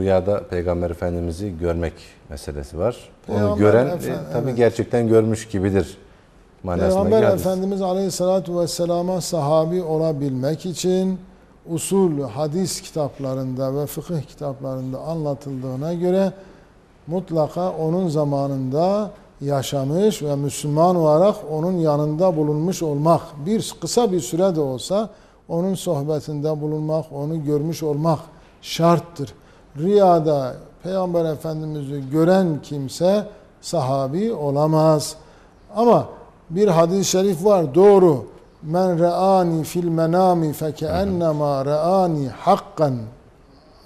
rüyada Peygamber Efendimiz'i görmek meselesi var. Onu gören e, tabii evet. gerçekten görmüş gibidir Peygamber geldi. Efendimiz Aleyhisselatü Vesselam'a sahabi olabilmek için usul hadis kitaplarında ve fıkıh kitaplarında anlatıldığına göre mutlaka onun zamanında yaşamış ve Müslüman olarak onun yanında bulunmuş olmak, bir kısa bir süre de olsa onun sohbetinde bulunmak, onu görmüş olmak şarttır. Rüyada Peygamber Efendimiz'i gören kimse sahabi olamaz. Ama bir hadis-i şerif var doğru. Men re'ani fil menami fekennema re'ani hakkan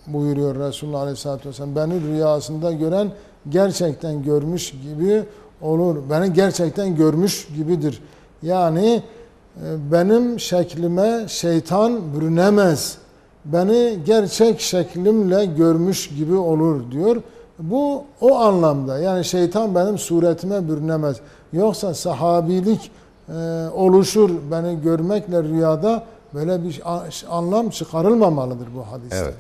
buyuruyor Resulullah Aleyhisselatü Vesselam. Beni rüyasında gören gerçekten görmüş gibi olur. Beni gerçekten görmüş gibidir. Yani e, benim şeklime şeytan bürünemez. Beni gerçek şeklimle görmüş gibi olur diyor. Bu o anlamda yani şeytan benim suretime bürünemez. Yoksa sahabilik e, oluşur beni görmekle rüyada böyle bir anlam çıkarılmamalıdır bu hadiste. Evet.